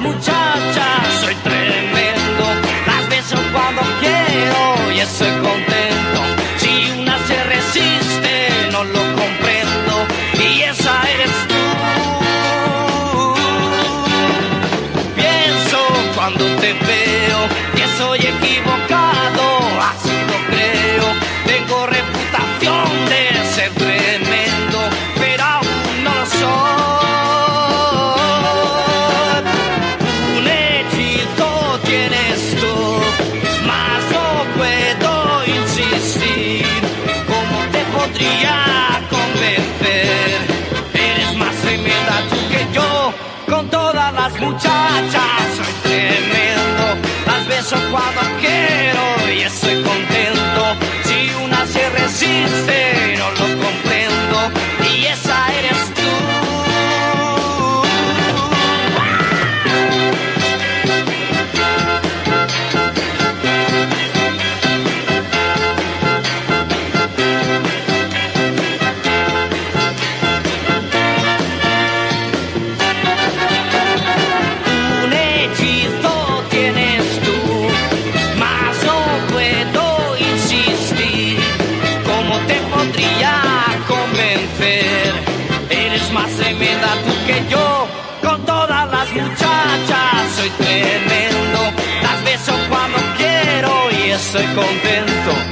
muchachas, soy tremendo. Las beso cuando quiero y estoy contento. Si una se resiste, no lo comprendo. Y esa eres tú. Pienso cuando te veo que soy equivocado, así lo creo. Tengo podría convencer? Eres más tremenda tú que yo, con todas las muchachas estoy contento.